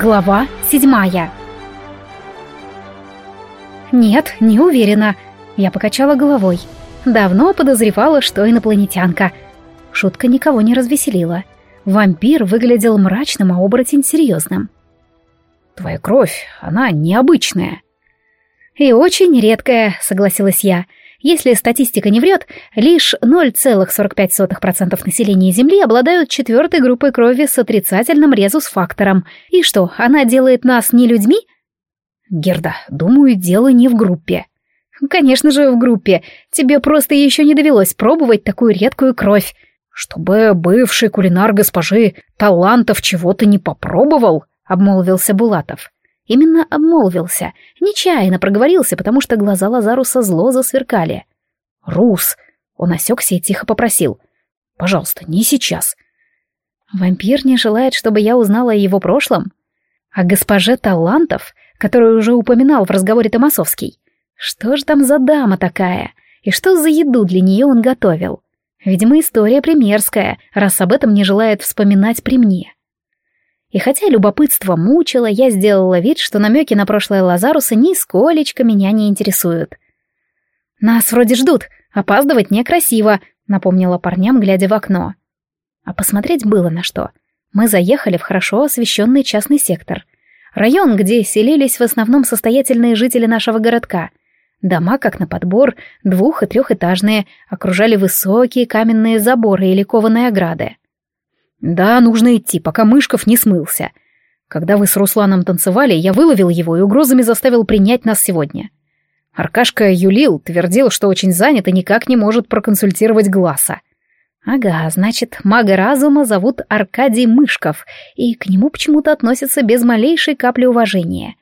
Глава седьмая «Нет, не уверена», — я покачала головой. Давно подозревала, что инопланетянка. Шутка никого не развеселила. Вампир выглядел мрачным, а оборотень серьезным. «Твоя кровь, она необычная». «И очень редкая», — согласилась я. Если статистика не врет, лишь 0,45% населения Земли обладают четвертой группой крови с отрицательным резус-фактором. И что, она делает нас не людьми? Герда, думаю, дело не в группе. Конечно же, в группе. Тебе просто еще не довелось пробовать такую редкую кровь. Чтобы бывший кулинар госпожи талантов чего-то не попробовал, обмолвился Булатов. Именно обмолвился, нечаянно проговорился, потому что глаза Лазаруса зло засверкали. «Рус!» — он осекся и тихо попросил. «Пожалуйста, не сейчас». Вампир не желает, чтобы я узнала о его прошлом? О госпоже Талантов, которую уже упоминал в разговоре Томасовский. Что ж там за дама такая? И что за еду для нее он готовил? Видимо, история примерская, раз об этом не желает вспоминать при мне. И хотя любопытство мучило, я сделала вид, что намеки на прошлое Лазаруса нисколечко меня не интересуют. «Нас вроде ждут, опаздывать некрасиво», — напомнила парням, глядя в окно. А посмотреть было на что. Мы заехали в хорошо освещенный частный сектор. Район, где селились в основном состоятельные жители нашего городка. Дома, как на подбор, двух- и трехэтажные, окружали высокие каменные заборы или кованые ограды. «Да, нужно идти, пока Мышков не смылся. Когда вы с Русланом танцевали, я выловил его и угрозами заставил принять нас сегодня. Аркашка юлил, твердил, что очень занят и никак не может проконсультировать Гласа. Ага, значит, мага разума зовут Аркадий Мышков, и к нему почему-то относятся без малейшей капли уважения.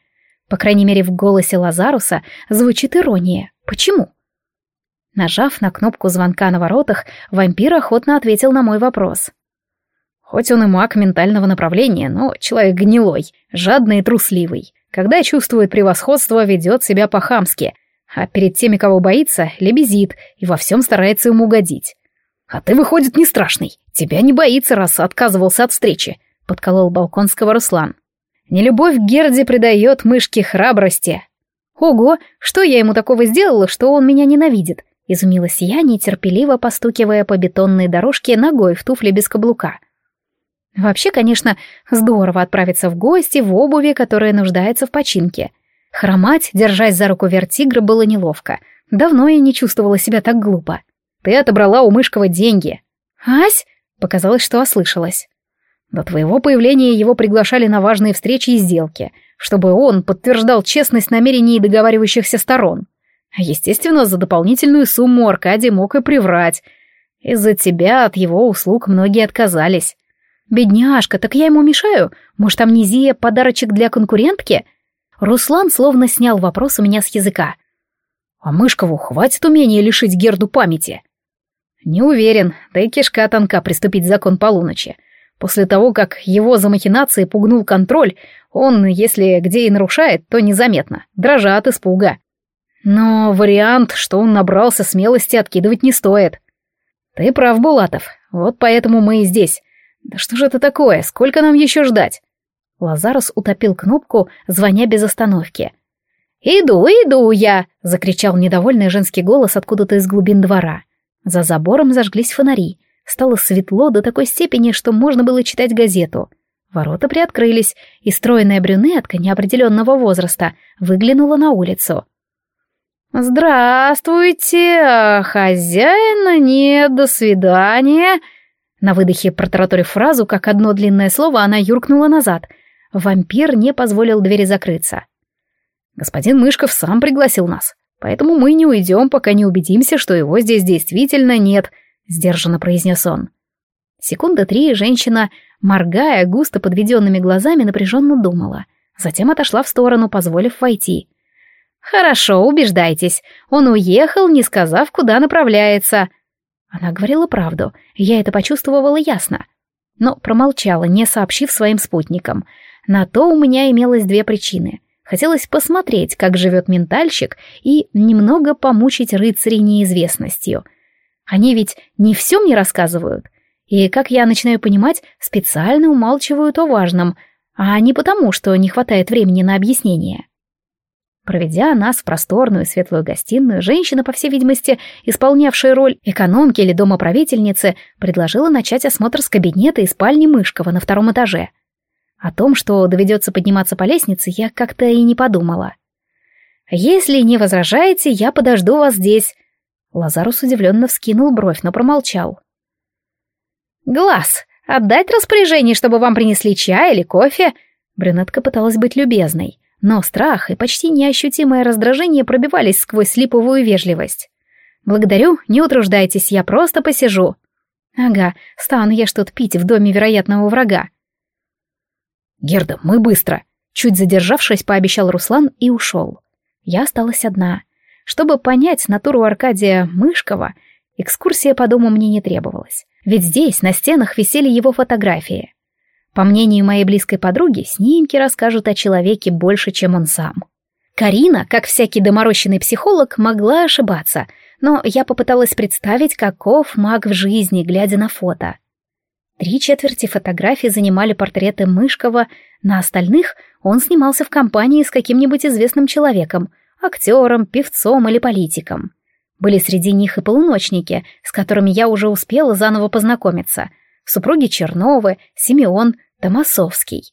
По крайней мере, в голосе Лазаруса звучит ирония. Почему? Нажав на кнопку звонка на воротах, вампир охотно ответил на мой вопрос. Хоть он и маг ментального направления, но человек гнилой, жадный и трусливый. Когда чувствует превосходство, ведет себя по-хамски, а перед теми, кого боится, лебезит и во всем старается ему угодить. «А ты, выходит, не страшный. Тебя не боится, раз отказывался от встречи», — подколол Балконского Руслан. «Нелюбовь к Герде придает мышке храбрости». «Ого, что я ему такого сделала, что он меня ненавидит?» — изумилась я, нетерпеливо постукивая по бетонной дорожке ногой в туфле без каблука. Вообще, конечно, здорово отправиться в гости в обуви, которая нуждается в починке. Хромать, держась за руку вертигра, было неловко. Давно я не чувствовала себя так глупо. Ты отобрала у Мышкова деньги. Ась? Показалось, что ослышалась. До твоего появления его приглашали на важные встречи и сделки, чтобы он подтверждал честность намерений договаривающихся сторон. Естественно, за дополнительную сумму Аркадий мог и приврать. Из-за тебя от его услуг многие отказались. «Бедняжка, так я ему мешаю? Может, амнезия — подарочек для конкурентки?» Руслан словно снял вопрос у меня с языка. «А Мышкову хватит умения лишить Герду памяти?» «Не уверен, да и кишка тонка приступить закон полуночи. После того, как его за махинации пугнул контроль, он, если где и нарушает, то незаметно, дрожа от испуга. Но вариант, что он набрался смелости, откидывать не стоит. Ты прав, Булатов, вот поэтому мы и здесь, «Да что же это такое? Сколько нам еще ждать?» Лазарус утопил кнопку, звоня без остановки. «Иду, иду я!» — закричал недовольный женский голос откуда-то из глубин двора. За забором зажглись фонари. Стало светло до такой степени, что можно было читать газету. Ворота приоткрылись, и стройная брюнетка неопределенного возраста выглянула на улицу. «Здравствуйте, хозяина нет, до свидания!» На выдохе протараторив фразу, как одно длинное слово, она юркнула назад. Вампир не позволил двери закрыться. «Господин Мышков сам пригласил нас, поэтому мы не уйдем, пока не убедимся, что его здесь действительно нет», — сдержанно произнес он. Секунда три женщина, моргая густо подведенными глазами, напряженно думала. Затем отошла в сторону, позволив войти. «Хорошо, убеждайтесь. Он уехал, не сказав, куда направляется», она говорила правду, я это почувствовала ясно. Но промолчала, не сообщив своим спутникам. На то у меня имелось две причины. Хотелось посмотреть, как живет ментальщик, и немного помучить рыцарей неизвестностью. Они ведь не все мне рассказывают. И, как я начинаю понимать, специально умалчивают о важном. а не потому, что не хватает времени на объяснение. Проведя нас в просторную светлую гостиную, женщина, по всей видимости, исполнявшая роль экономки или домоправительницы, предложила начать осмотр с кабинета и спальни Мышкова на втором этаже. О том, что доведется подниматься по лестнице, я как-то и не подумала. «Если не возражаете, я подожду вас здесь». Лазарус удивленно вскинул бровь, но промолчал. «Глаз, отдать распоряжение, чтобы вам принесли чай или кофе?» Брюнетка пыталась быть любезной, но страх и почти неощутимое раздражение пробивались сквозь липовую вежливость. «Благодарю, не утруждайтесь, я просто посижу». «Ага, стану я что-то пить в доме вероятного врага». «Герда, мы быстро!» Чуть задержавшись, пообещал Руслан и ушел. Я осталась одна. Чтобы понять натуру Аркадия Мышкова, экскурсия по дому мне не требовалась. Ведь здесь на стенах висели его фотографии. По мнению моей близкой подруги, снимки расскажут о человеке больше, чем он сам. Карина, как всякий доморощенный психолог, могла ошибаться, но я попыталась представить, каков маг в жизни, глядя на фото. Три четверти фотографий занимали портреты Мышкова, на остальных он снимался в компании с каким-нибудь известным человеком, актером, певцом или политиком. Были среди них и полуночники, с которыми я уже успела заново познакомиться. Супруги Черновы, Симеон, Томасовский.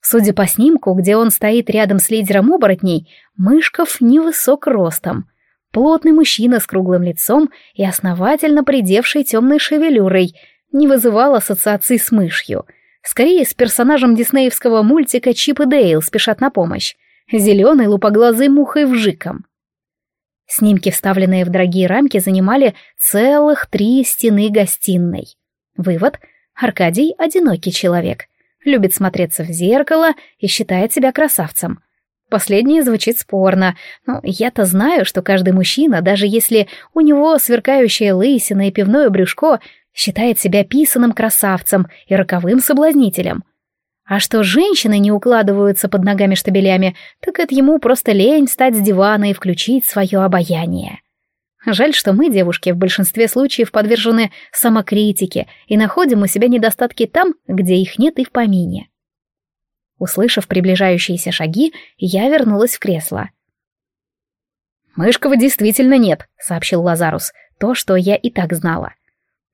Судя по снимку, где он стоит рядом с лидером оборотней, Мышков невысок ростом. Плотный мужчина с круглым лицом и основательно придевшей темной шевелюрой не вызывал ассоциаций с мышью. Скорее, с персонажем диснеевского мультика Чип и Дейл спешат на помощь. Зеленой лупоглазой мухой вжиком. Снимки, вставленные в дорогие рамки, занимали целых три стены гостиной. Вывод — Аркадий — одинокий человек. Любит смотреться в зеркало и считает себя красавцем. Последнее звучит спорно, но я-то знаю, что каждый мужчина, даже если у него сверкающая лысина и пивное брюшко, считает себя писаным красавцем и роковым соблазнителем. А что женщины не укладываются под ногами штабелями, так это ему просто лень встать с дивана и включить свое обаяние. Жаль, что мы, девушки, в большинстве случаев подвержены самокритике и находим у себя недостатки там, где их нет и в помине. Услышав приближающиеся шаги, я вернулась в кресло. «Мышкова действительно нет», — сообщил Лазарус, то, что я и так знала.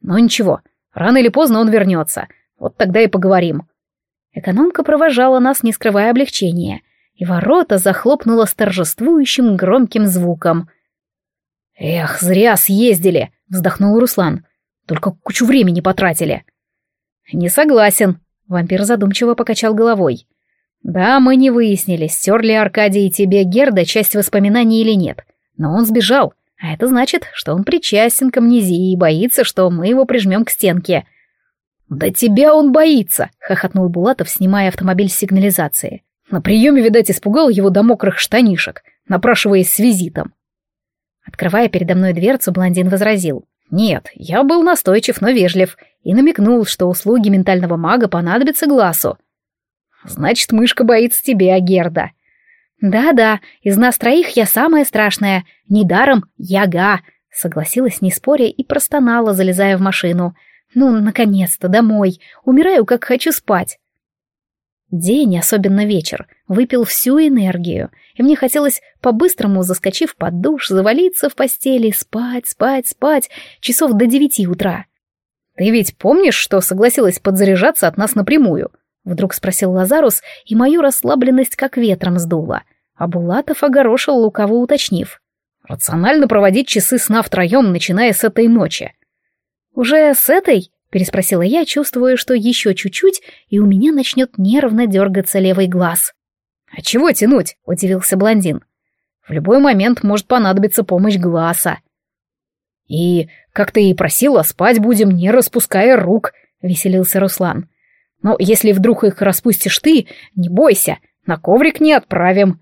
«Но ничего, рано или поздно он вернется, вот тогда и поговорим». Экономка провожала нас, не скрывая облегчения, и ворота захлопнула с торжествующим громким звуком — «Эх, зря съездили», — вздохнул Руслан. «Только кучу времени потратили». «Не согласен», — вампир задумчиво покачал головой. «Да, мы не выяснили, стер ли Аркадий тебе Герда часть воспоминаний или нет. Но он сбежал, а это значит, что он причастен к амнезии и боится, что мы его прижмем к стенке». «Да тебя он боится!» — хохотнул Булатов, снимая автомобиль с сигнализации. На приеме, видать, испугал его до мокрых штанишек, напрашиваясь с визитом. Открывая передо мной дверцу, блондин возразил. «Нет, я был настойчив, но вежлив, и намекнул, что услуги ментального мага понадобятся глазу». «Значит, мышка боится тебя, Герда». «Да-да, из нас троих я самая страшная. Недаром яга», — согласилась, не споря, и простонала, залезая в машину. «Ну, наконец-то, домой. Умираю, как хочу спать». День, особенно вечер, выпил всю энергию, и мне хотелось, по-быстрому заскочив под душ, завалиться в постели, спать, спать, спать, часов до девяти утра. «Ты ведь помнишь, что согласилась подзаряжаться от нас напрямую?» — вдруг спросил Лазарус, и мою расслабленность как ветром сдуло, а Булатов огорошил, лукаво уточнив. «Рационально проводить часы сна втроем, начиная с этой ночи». «Уже с этой?» Переспросила я, чувствуя, что еще чуть-чуть, и у меня начнет нервно дергаться левый глаз. «А чего тянуть?» — удивился блондин. «В любой момент может понадобиться помощь глаза». «И, как ты и просила, спать будем, не распуская рук», — веселился Руслан. «Но если вдруг их распустишь ты, не бойся, на коврик не отправим».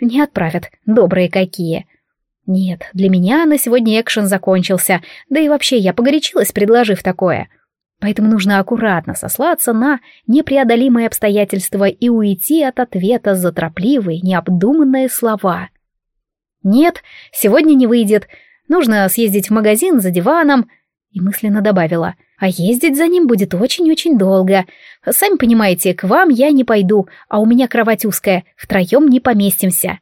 «Не отправят, добрые какие», нет, для меня на сегодня экшен закончился, да и вообще я погорячилась, предложив такое. Поэтому нужно аккуратно сослаться на непреодолимые обстоятельства и уйти от ответа за торопливые, необдуманные слова. «Нет, сегодня не выйдет. Нужно съездить в магазин за диваном», и мысленно добавила, А ездить за ним будет очень-очень долго. Сами понимаете, к вам я не пойду, а у меня кровать узкая, втроем не поместимся.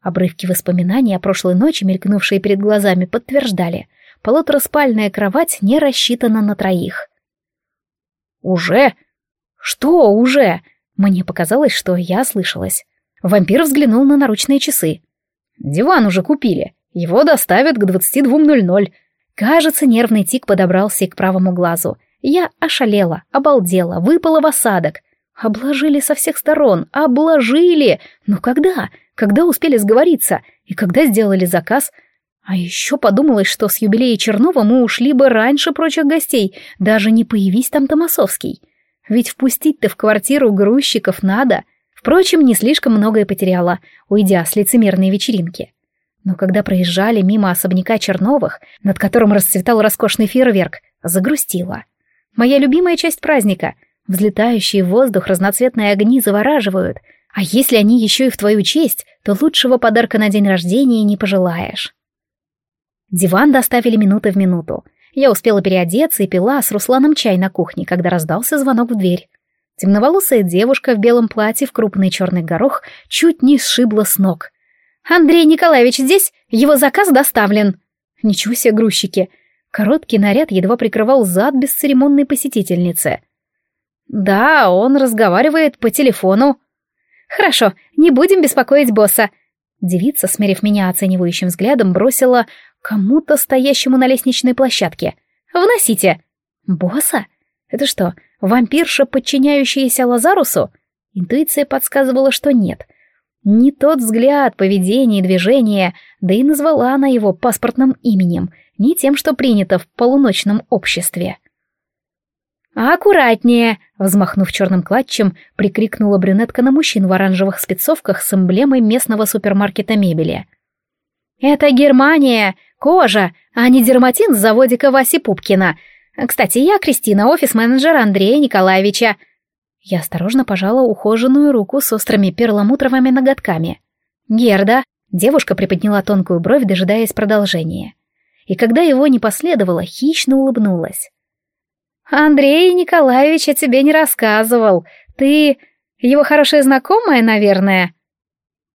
Обрывки воспоминаний о прошлой ночи, мелькнувшие перед глазами, подтверждали. Полутораспальная кровать не рассчитана на троих. «Уже? Что уже?» Мне показалось, что я слышалась. Вампир взглянул на наручные часы. «Диван уже купили. Его доставят к 22.00. Кажется, нервный тик подобрался и к правому глазу. Я ошалела, обалдела, выпала в осадок. Обложили со всех сторон, обложили! Но когда? Когда успели сговориться? И когда сделали заказ? А еще подумалось, что с юбилея Чернова мы ушли бы раньше прочих гостей, даже не появись там Томасовский. Ведь впустить-то в квартиру грузчиков надо. Впрочем, не слишком многое потеряла, уйдя с лицемерной вечеринки. Но когда проезжали мимо особняка Черновых, над которым расцветал роскошный фейерверк, загрустила. Моя любимая часть праздника — взлетающие в воздух разноцветные огни завораживают, а если они еще и в твою честь, то лучшего подарка на день рождения не пожелаешь. Диван доставили минуты в минуту. Я успела переодеться и пила с Русланом чай на кухне, когда раздался звонок в дверь. Темноволосая девушка в белом платье в крупный черный горох чуть не сшибла с ног. «Андрей Николаевич здесь? Его заказ доставлен!» Ничего себе грузчики! Короткий наряд едва прикрывал зад бесцеремонной посетительницы. «Да, он разговаривает по телефону». «Хорошо, не будем беспокоить босса». Девица, смерив меня оценивающим взглядом, бросила кому-то стоящему на лестничной площадке. «Вносите». «Босса? Это что, вампирша, подчиняющаяся Лазарусу?» Интуиция подсказывала, что нет. Не тот взгляд, поведение и движение, да и назвала она его паспортным именем, не тем, что принято в полуночном обществе. «Аккуратнее!» — взмахнув черным клатчем, прикрикнула брюнетка на мужчин в оранжевых спецовках с эмблемой местного супермаркета мебели. «Это Германия! Кожа, а не дерматин с заводика Васи Пупкина. Кстати, я Кристина, офис-менеджер Андрея Николаевича». Я осторожно пожала ухоженную руку с острыми перламутровыми ноготками. «Герда!» — девушка приподняла тонкую бровь, дожидаясь продолжения. И когда его не последовало, хищно улыбнулась. «Андрей Николаевич о тебе не рассказывал. Ты его хорошая знакомая, наверное?»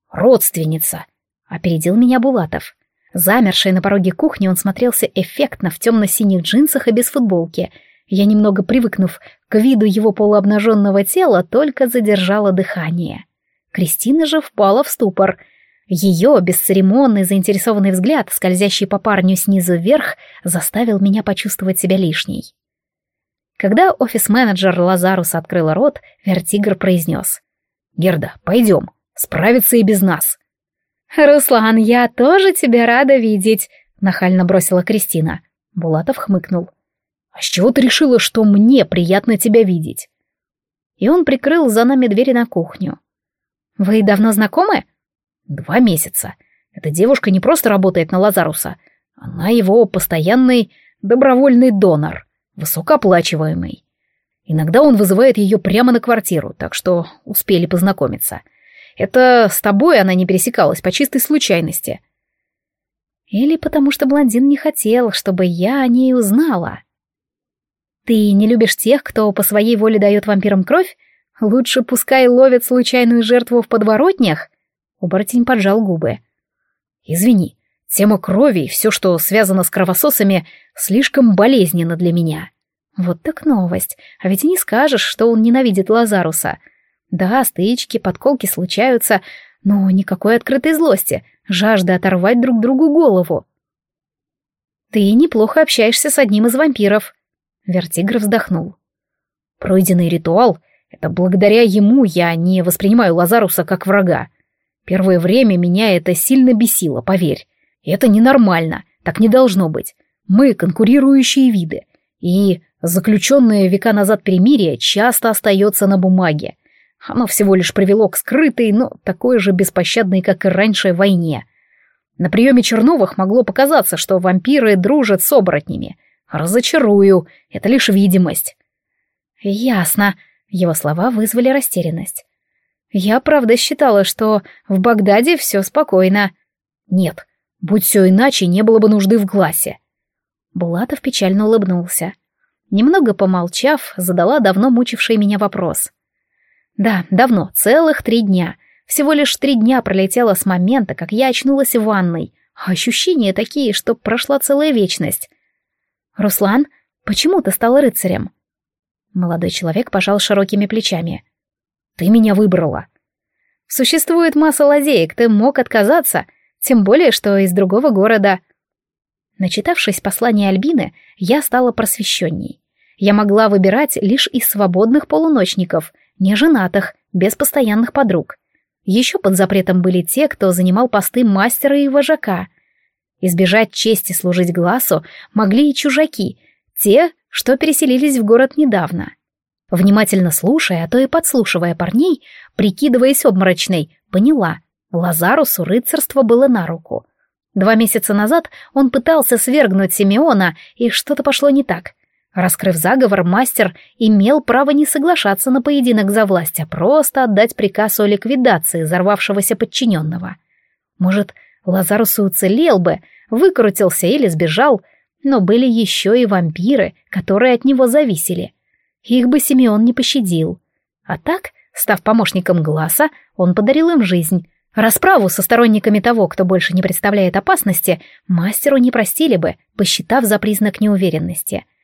«Родственница», — опередил меня Булатов. Замерший на пороге кухни, он смотрелся эффектно в темно-синих джинсах и без футболки. Я, немного привыкнув к виду его полуобнаженного тела, только задержала дыхание. Кристина же впала в ступор. Ее бесцеремонный заинтересованный взгляд, скользящий по парню снизу вверх, заставил меня почувствовать себя лишней. Когда офис-менеджер Лазарус открыла рот, Вертигр произнес. «Герда, пойдем, справится и без нас». «Руслан, я тоже тебя рада видеть», — нахально бросила Кристина. Булатов хмыкнул. «А с чего ты решила, что мне приятно тебя видеть?» И он прикрыл за нами двери на кухню. «Вы давно знакомы?» «Два месяца. Эта девушка не просто работает на Лазаруса, она его постоянный добровольный донор, высокооплачиваемый. Иногда он вызывает ее прямо на квартиру, так что успели познакомиться. Это с тобой она не пересекалась по чистой случайности. Или потому что блондин не хотел, чтобы я о ней узнала. Ты не любишь тех, кто по своей воле дает вампирам кровь? Лучше пускай ловят случайную жертву в подворотнях? Оборотень поджал губы. Извини, тема крови и все, что связано с кровососами, слишком болезненно для меня. Вот так новость. А ведь и не скажешь, что он ненавидит Лазаруса — да, стычки, подколки случаются, но никакой открытой злости, жажды оторвать друг другу голову. Ты неплохо общаешься с одним из вампиров. Вертигр вздохнул. Пройденный ритуал — это благодаря ему я не воспринимаю Лазаруса как врага. Первое время меня это сильно бесило, поверь. Это ненормально, так не должно быть. Мы конкурирующие виды, и заключенное века назад перемирие часто остается на бумаге, оно всего лишь привело к скрытой, но такой же беспощадной, как и раньше, войне. На приеме Черновых могло показаться, что вампиры дружат с оборотнями. Разочарую, это лишь видимость. Ясно. Его слова вызвали растерянность. Я правда считала, что в Багдаде все спокойно. Нет, будь все иначе, не было бы нужды в гласе. Булатов печально улыбнулся. Немного помолчав, задала давно мучивший меня вопрос. Да, давно, целых три дня. Всего лишь три дня пролетело с момента, как я очнулась в ванной. Ощущения такие, что прошла целая вечность. «Руслан, почему ты стал рыцарем?» Молодой человек пожал широкими плечами. «Ты меня выбрала». «Существует масса лазеек, ты мог отказаться, тем более, что из другого города». Начитавшись послания Альбины, я стала просвещенней. Я могла выбирать лишь из свободных полуночников, неженатых, без постоянных подруг. Еще под запретом были те, кто занимал посты мастера и вожака. Избежать чести служить глазу могли и чужаки, те, что переселились в город недавно. Внимательно слушая, а то и подслушивая парней, прикидываясь обморочной, поняла, Лазарусу рыцарство было на руку. Два месяца назад он пытался свергнуть Симеона, и что-то пошло не так. Раскрыв заговор, мастер имел право не соглашаться на поединок за власть, а просто отдать приказ о ликвидации взорвавшегося подчиненного. Может, Лазарус уцелел бы, выкрутился или сбежал, но были еще и вампиры, которые от него зависели. Их бы Симеон не пощадил. А так, став помощником Гласа, он подарил им жизнь. Расправу со сторонниками того, кто больше не представляет опасности, мастеру не простили бы, посчитав за признак неуверенности —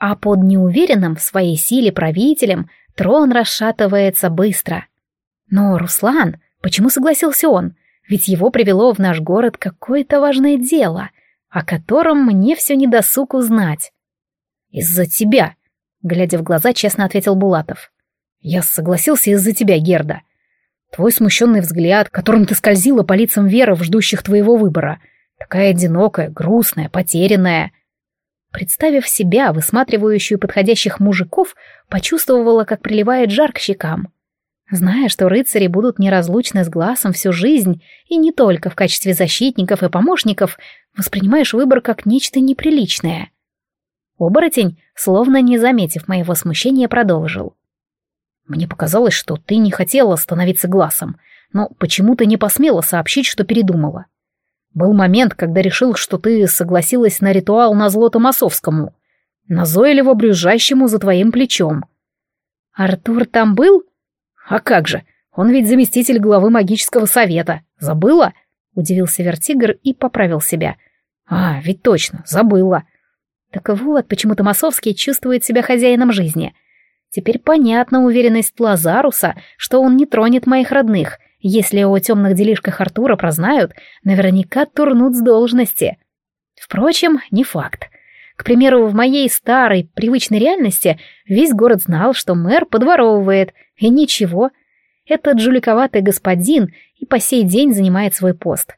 а под неуверенным в своей силе правителем трон расшатывается быстро. Но Руслан, почему согласился он? Ведь его привело в наш город какое-то важное дело, о котором мне все не досуг узнать. «Из-за тебя», — глядя в глаза, честно ответил Булатов. «Я согласился из-за тебя, Герда. Твой смущенный взгляд, которым ты скользила по лицам веров, ждущих твоего выбора, такая одинокая, грустная, потерянная. Представив себя, высматривающую подходящих мужиков, почувствовала, как приливает жар к щекам. Зная, что рыцари будут неразлучны с глазом всю жизнь, и не только в качестве защитников и помощников, воспринимаешь выбор как нечто неприличное. Оборотень, словно не заметив моего смущения, продолжил. «Мне показалось, что ты не хотела становиться глазом, но почему-то не посмела сообщить, что передумала. Был момент, когда решил, что ты согласилась на ритуал на зло Томасовскому, назойливо брюзжащему за твоим плечом. Артур там был? А как же, он ведь заместитель главы магического совета. Забыла? Удивился Вертигр и поправил себя. А, ведь точно, забыла. Так вот, почему Томасовский чувствует себя хозяином жизни. Теперь понятна уверенность Лазаруса, что он не тронет моих родных — если о темных делишках Артура прознают, наверняка турнут с должности. Впрочем, не факт. К примеру, в моей старой, привычной реальности весь город знал, что мэр подворовывает, и ничего. Этот жуликоватый господин и по сей день занимает свой пост.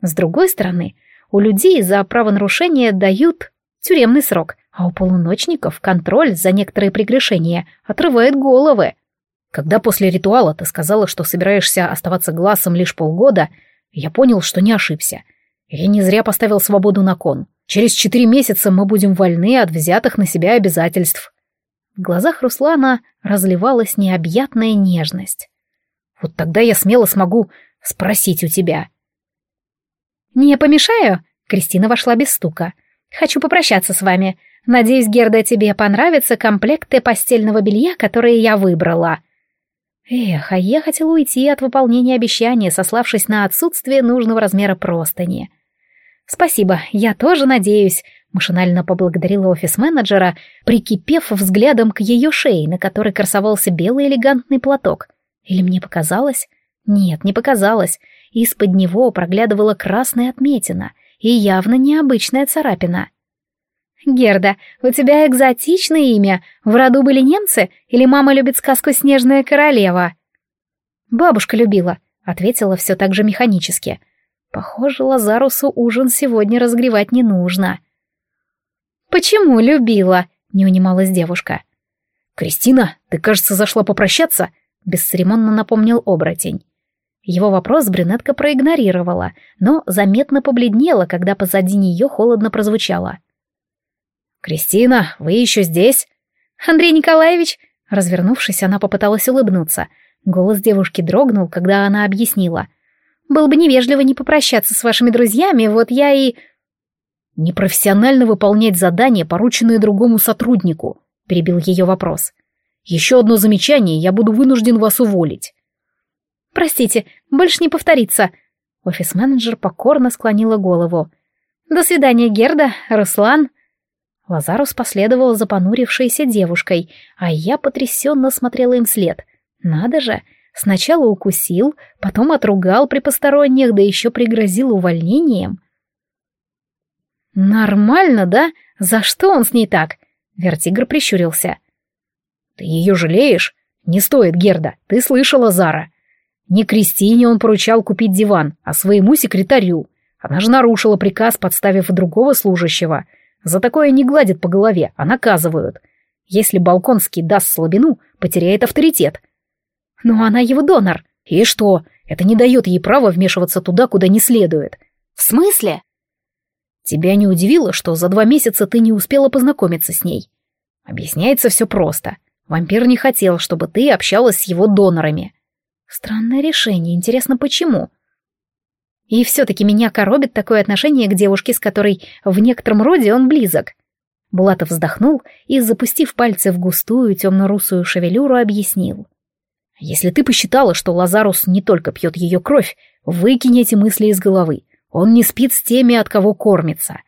С другой стороны, у людей за правонарушение дают тюремный срок, а у полуночников контроль за некоторые прегрешения отрывает головы. Когда после ритуала ты сказала, что собираешься оставаться глазом лишь полгода, я понял, что не ошибся. Я не зря поставил свободу на кон. Через четыре месяца мы будем вольны от взятых на себя обязательств. В глазах Руслана разливалась необъятная нежность. Вот тогда я смело смогу спросить у тебя. «Не помешаю?» — Кристина вошла без стука. «Хочу попрощаться с вами. Надеюсь, Герда, тебе понравятся комплекты постельного белья, которые я выбрала». Эх, а я хотела уйти от выполнения обещания, сославшись на отсутствие нужного размера простыни. «Спасибо, я тоже надеюсь», — машинально поблагодарила офис-менеджера, прикипев взглядом к ее шее, на которой красовался белый элегантный платок. Или мне показалось? Нет, не показалось. Из-под него проглядывала красная отметина и явно необычная царапина. «Герда, у тебя экзотичное имя. В роду были немцы? Или мама любит сказку «Снежная королева»?» «Бабушка любила», — ответила все так же механически. «Похоже, Лазарусу ужин сегодня разгревать не нужно». «Почему любила?» — не унималась девушка. «Кристина, ты, кажется, зашла попрощаться?» — бесцеремонно напомнил оборотень. Его вопрос брюнетка проигнорировала, но заметно побледнела, когда позади нее холодно прозвучало. «Кристина, вы еще здесь?» «Андрей Николаевич!» Развернувшись, она попыталась улыбнуться. Голос девушки дрогнул, когда она объяснила. «Было бы невежливо не попрощаться с вашими друзьями, вот я и...» «Непрофессионально выполнять задание, порученное другому сотруднику», — перебил ее вопрос. «Еще одно замечание, я буду вынужден вас уволить». «Простите, больше не повторится». Офис-менеджер покорно склонила голову. «До свидания, Герда, Руслан». Лазарус последовал за понурившейся девушкой, а я потрясенно смотрела им вслед. «Надо же, Сначала укусил, потом отругал при посторонних, да еще пригрозил увольнением. «Нормально, да? За что он с ней так?» Вертигр прищурился. «Ты ее жалеешь? Не стоит, Герда, ты слышала, Зара. Не Кристине он поручал купить диван, а своему секретарю. Она же нарушила приказ, подставив другого служащего. За такое не гладят по голове, а наказывают. Если Балконский даст слабину, потеряет авторитет. Но она его донор. И что? Это не дает ей права вмешиваться туда, куда не следует. В смысле? Тебя не удивило, что за два месяца ты не успела познакомиться с ней? Объясняется все просто. Вампир не хотел, чтобы ты общалась с его донорами. Странное решение, интересно, почему? И все-таки меня коробит такое отношение к девушке, с которой в некотором роде он близок. Булатов вздохнул и, запустив пальцы в густую темно-русую шевелюру, объяснил. Если ты посчитала, что Лазарус не только пьет ее кровь, выкинь эти мысли из головы. Он не спит с теми, от кого кормится.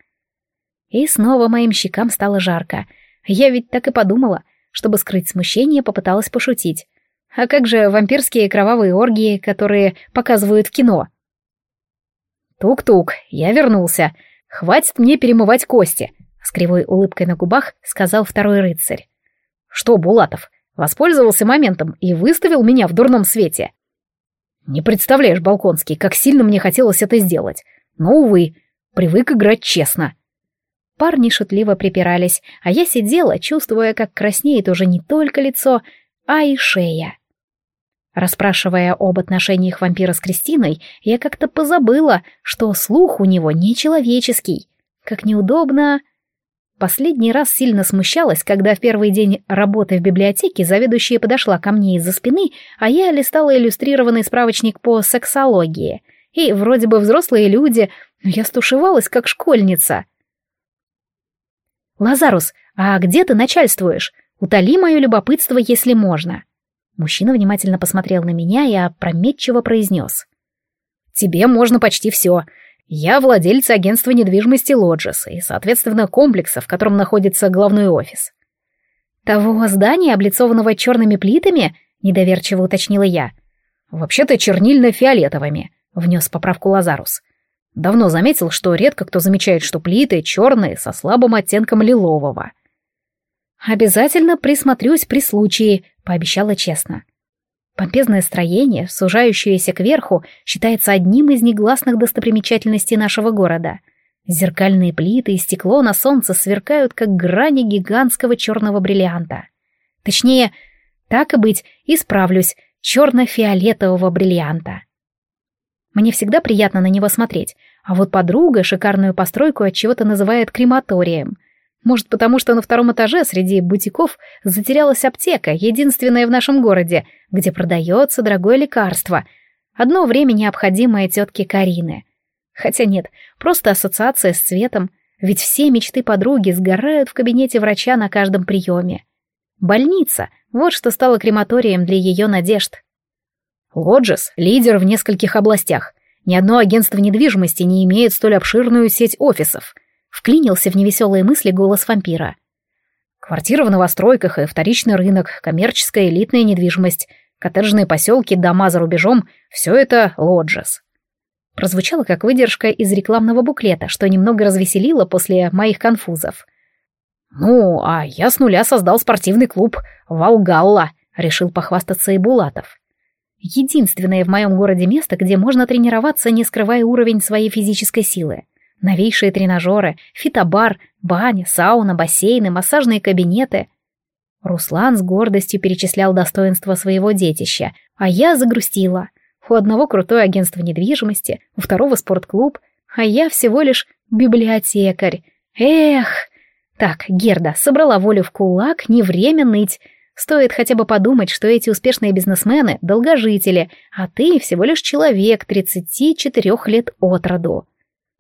И снова моим щекам стало жарко. Я ведь так и подумала. Чтобы скрыть смущение, попыталась пошутить. А как же вампирские кровавые оргии, которые показывают в кино? «Тук-тук, я вернулся. Хватит мне перемывать кости», — с кривой улыбкой на губах сказал второй рыцарь. «Что, Булатов, Воспользовался моментом и выставил меня в дурном свете. Не представляешь, Балконский, как сильно мне хотелось это сделать. Но, увы, привык играть честно. Парни шутливо припирались, а я сидела, чувствуя, как краснеет уже не только лицо, а и шея. Расспрашивая об отношениях вампира с Кристиной, я как-то позабыла, что слух у него нечеловеческий. Как неудобно... Последний раз сильно смущалась, когда в первый день работы в библиотеке заведующая подошла ко мне из-за спины, а я листала иллюстрированный справочник по сексологии. И вроде бы взрослые люди, но я стушевалась, как школьница. «Лазарус, а где ты начальствуешь? Утоли мое любопытство, если можно». Мужчина внимательно посмотрел на меня и опрометчиво произнес. «Тебе можно почти все. Я владелец агентства недвижимости Лоджес и, соответственно, комплекса, в котором находится главной офис. Того здания, облицованного черными плитами, недоверчиво уточнила я. Вообще-то чернильно-фиолетовыми, внес поправку Лазарус. Давно заметил, что редко кто замечает, что плиты черные со слабым оттенком лилового. «Обязательно присмотрюсь при случае», — пообещала честно. Помпезное строение, сужающееся кверху, считается одним из негласных достопримечательностей нашего города. Зеркальные плиты и стекло на солнце сверкают, как грани гигантского черного бриллианта. Точнее, так и быть, исправлюсь, черно-фиолетового бриллианта. Мне всегда приятно на него смотреть, а вот подруга шикарную постройку от чего-то называет крематорием — может, потому что на втором этаже среди бутиков затерялась аптека, единственная в нашем городе, где продается дорогое лекарство, одно время необходимое тетке Карины. Хотя нет, просто ассоциация с цветом, ведь все мечты подруги сгорают в кабинете врача на каждом приеме. Больница — вот что стало крематорием для ее надежд. Лоджес — лидер в нескольких областях. Ни одно агентство недвижимости не имеет столь обширную сеть офисов — Вклинился в невеселые мысли голос вампира. Квартиры в новостройках и вторичный рынок, коммерческая элитная недвижимость, коттеджные поселки, дома за рубежом — все это лоджес. Прозвучало как выдержка из рекламного буклета, что немного развеселило после моих конфузов. «Ну, а я с нуля создал спортивный клуб «Волгалла», — решил похвастаться и Булатов. Единственное в моем городе место, где можно тренироваться, не скрывая уровень своей физической силы. Новейшие тренажеры, фитобар, баня, сауна, бассейны, массажные кабинеты. Руслан с гордостью перечислял достоинства своего детища, а я загрустила. У одного крутое агентство недвижимости, у второго спортклуб, а я всего лишь библиотекарь. Эх! Так, Герда, собрала волю в кулак, не время ныть. Стоит хотя бы подумать, что эти успешные бизнесмены — долгожители, а ты всего лишь человек 34 лет от роду.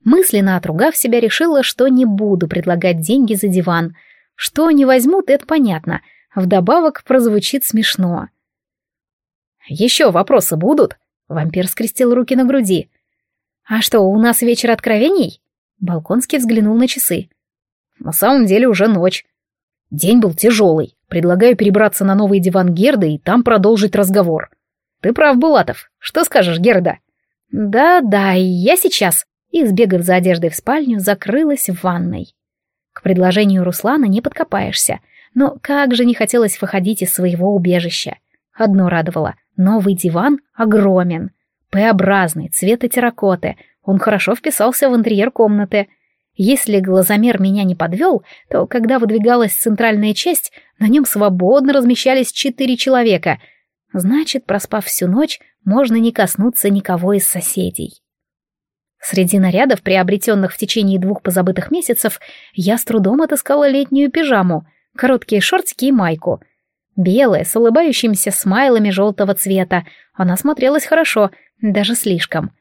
Мысленно отругав себя, решила, что не буду предлагать деньги за диван. Что не возьмут, это понятно. Вдобавок прозвучит смешно. «Еще вопросы будут?» Вампир скрестил руки на груди. «А что, у нас вечер откровений?» Балконский взглянул на часы. «На самом деле уже ночь. День был тяжелый. Предлагаю перебраться на новый диван Герды и там продолжить разговор. Ты прав, Булатов. Что скажешь, Герда?» «Да-да, я сейчас». И, сбегав за одеждой в спальню, закрылась в ванной. К предложению Руслана не подкопаешься, но как же не хотелось выходить из своего убежища. Одно радовало — новый диван огромен. П-образный, цвета терракоты. Он хорошо вписался в интерьер комнаты. Если глазомер меня не подвел, то когда выдвигалась центральная часть, на нем свободно размещались четыре человека. Значит, проспав всю ночь, можно не коснуться никого из соседей. Среди нарядов, приобретенных в течение двух позабытых месяцев, я с трудом отыскала летнюю пижаму, короткие шортики и майку. Белая, с улыбающимися смайлами желтого цвета, она смотрелась хорошо, даже слишком.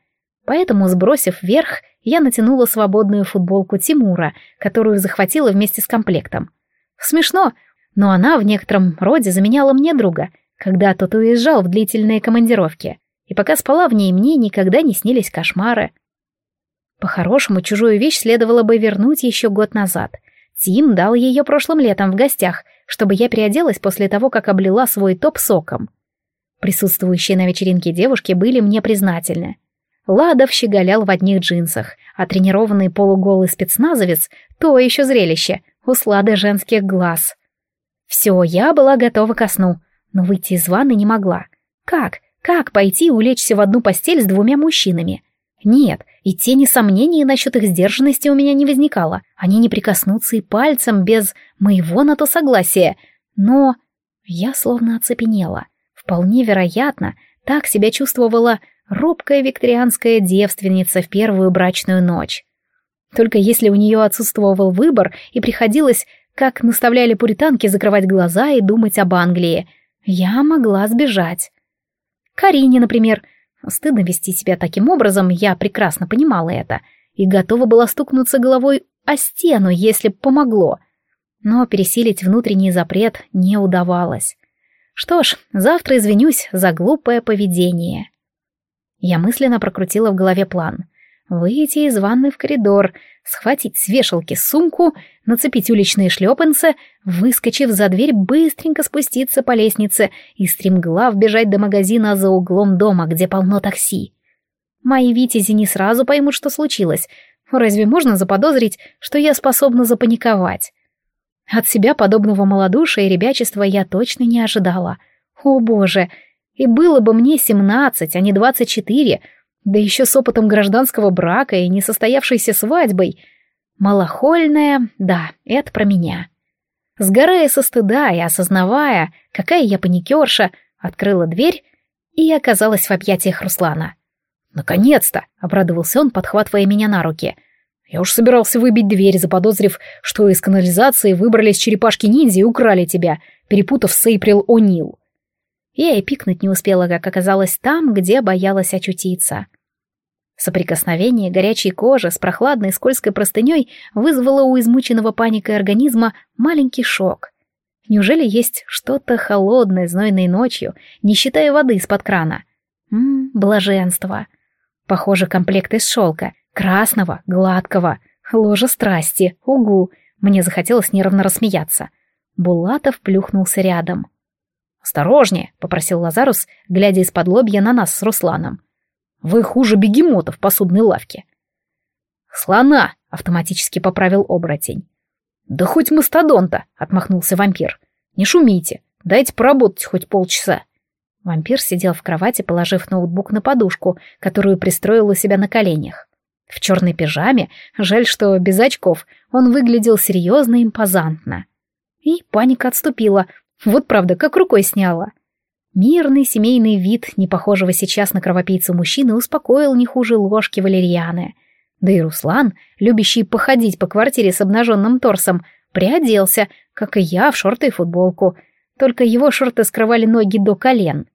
Поэтому, сбросив вверх, я натянула свободную футболку Тимура, которую захватила вместе с комплектом. Смешно, но она в некотором роде заменяла мне друга, когда тот уезжал в длительные командировки. И пока спала в ней, мне никогда не снились кошмары. По-хорошему, чужую вещь следовало бы вернуть еще год назад. Тим дал ее прошлым летом в гостях, чтобы я переоделась после того, как облила свой топ соком. Присутствующие на вечеринке девушки были мне признательны. Ладов щеголял в одних джинсах, а тренированный полуголый спецназовец — то еще зрелище, услада женских глаз. Все, я была готова ко сну, но выйти из ванны не могла. Как? Как пойти улечься в одну постель с двумя мужчинами? Нет, и тени сомнений насчет их сдержанности у меня не возникало. Они не прикоснутся и пальцем без моего на то согласия. Но я словно оцепенела. Вполне вероятно, так себя чувствовала робкая викторианская девственница в первую брачную ночь. Только если у нее отсутствовал выбор и приходилось, как наставляли пуританки, закрывать глаза и думать об Англии, я могла сбежать. Карине, например, Стыдно вести себя таким образом, я прекрасно понимала это, и готова была стукнуться головой о стену, если б помогло. Но пересилить внутренний запрет не удавалось. Что ж, завтра извинюсь за глупое поведение. Я мысленно прокрутила в голове план выйти из ванны в коридор, схватить с вешалки сумку, нацепить уличные шлепанцы, выскочив за дверь, быстренько спуститься по лестнице и стремглав бежать до магазина за углом дома, где полно такси. Мои витязи не сразу поймут, что случилось. Разве можно заподозрить, что я способна запаниковать? От себя подобного малодушия и ребячества я точно не ожидала. О боже, и было бы мне семнадцать, а не двадцать четыре, да еще с опытом гражданского брака и несостоявшейся свадьбой. Малохольная, да, это про меня. Сгорая со стыда и осознавая, какая я паникерша, открыла дверь и оказалась в объятиях Руслана. «Наконец-то!» — обрадовался он, подхватывая меня на руки. «Я уж собирался выбить дверь, заподозрив, что из канализации выбрались черепашки-ниндзя и украли тебя, перепутав с Эйприл О'Нил». Я и пикнуть не успела, как оказалось там, где боялась очутиться. Соприкосновение горячей кожи с прохладной скользкой простыней вызвало у измученного паникой организма маленький шок. Неужели есть что-то холодное знойной ночью, не считая воды из-под крана? Ммм, блаженство. Похоже, комплект из шелка, красного, гладкого, ложа страсти, угу. Мне захотелось нервно рассмеяться. Булатов плюхнулся рядом. «Осторожнее», — попросил Лазарус, глядя из-под лобья на нас с Русланом. Вы хуже бегемота в посудной лавке. Слона, автоматически поправил оборотень. Да хоть мастодонта, отмахнулся вампир. Не шумите, дайте поработать хоть полчаса. Вампир сидел в кровати, положив ноутбук на подушку, которую пристроил у себя на коленях. В черной пижаме, жаль, что без очков, он выглядел серьезно и импозантно. И паника отступила, вот правда, как рукой сняла. Мирный семейный вид, не похожего сейчас на кровопийцу мужчины, успокоил не хуже ложки валерьяны. Да и Руслан, любящий походить по квартире с обнаженным торсом, приоделся, как и я, в шорты и футболку. Только его шорты скрывали ноги до колен.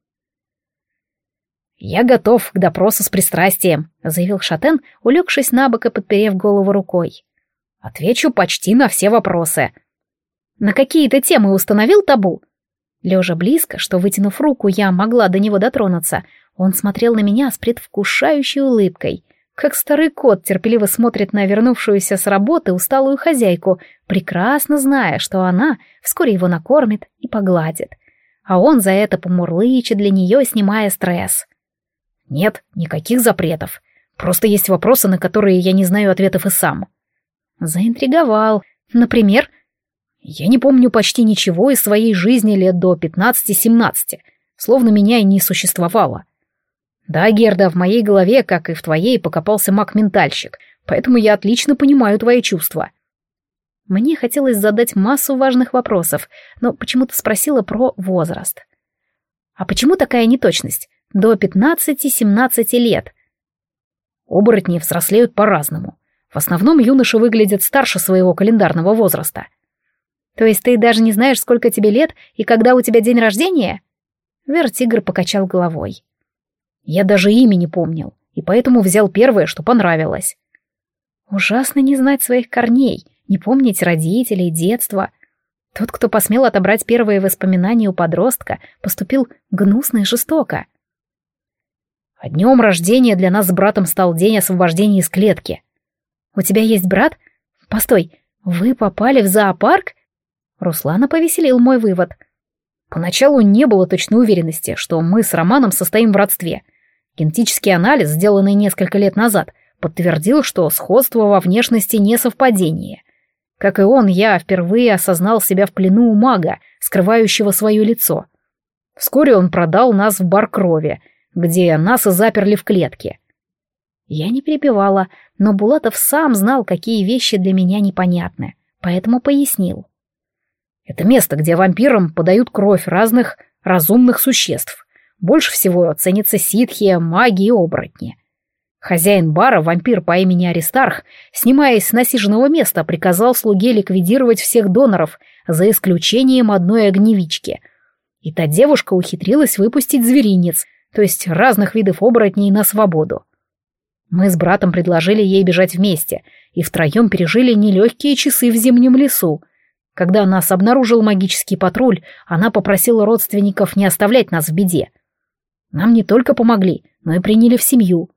«Я готов к допросу с пристрастием», — заявил Шатен, улегшись на бок и подперев голову рукой. «Отвечу почти на все вопросы». На какие-то темы установил табу? Лежа близко, что, вытянув руку, я могла до него дотронуться, он смотрел на меня с предвкушающей улыбкой, как старый кот терпеливо смотрит на вернувшуюся с работы усталую хозяйку, прекрасно зная, что она вскоре его накормит и погладит. А он за это помурлычет для нее, снимая стресс. Нет, никаких запретов. Просто есть вопросы, на которые я не знаю ответов и сам. Заинтриговал. Например, я не помню почти ничего из своей жизни лет до 15-17, словно меня и не существовало. Да, Герда, в моей голове, как и в твоей, покопался маг-ментальщик, поэтому я отлично понимаю твои чувства. Мне хотелось задать массу важных вопросов, но почему-то спросила про возраст. А почему такая неточность? До 15-17 лет. Оборотни взрослеют по-разному. В основном юноши выглядят старше своего календарного возраста — то есть ты даже не знаешь, сколько тебе лет и когда у тебя день рождения? Вертигр покачал головой. Я даже имя не помнил, и поэтому взял первое, что понравилось. Ужасно не знать своих корней, не помнить родителей, детства. Тот, кто посмел отобрать первые воспоминания у подростка, поступил гнусно и жестоко. А днем рождения для нас с братом стал день освобождения из клетки. У тебя есть брат? Постой, вы попали в зоопарк? Руслана повеселил мой вывод. Поначалу не было точной уверенности, что мы с Романом состоим в родстве. Генетический анализ, сделанный несколько лет назад, подтвердил, что сходство во внешности не совпадение. Как и он, я впервые осознал себя в плену у мага, скрывающего свое лицо. Вскоре он продал нас в бар крови, где нас и заперли в клетке. Я не перебивала, но Булатов сам знал, какие вещи для меня непонятны, поэтому пояснил. Это место, где вампирам подают кровь разных разумных существ. Больше всего ценятся ситхи, маги и оборотни. Хозяин бара, вампир по имени Аристарх, снимаясь с насиженного места, приказал слуге ликвидировать всех доноров, за исключением одной огневички. И та девушка ухитрилась выпустить зверинец, то есть разных видов оборотней, на свободу. Мы с братом предложили ей бежать вместе, и втроем пережили нелегкие часы в зимнем лесу, когда нас обнаружил магический патруль, она попросила родственников не оставлять нас в беде. Нам не только помогли, но и приняли в семью.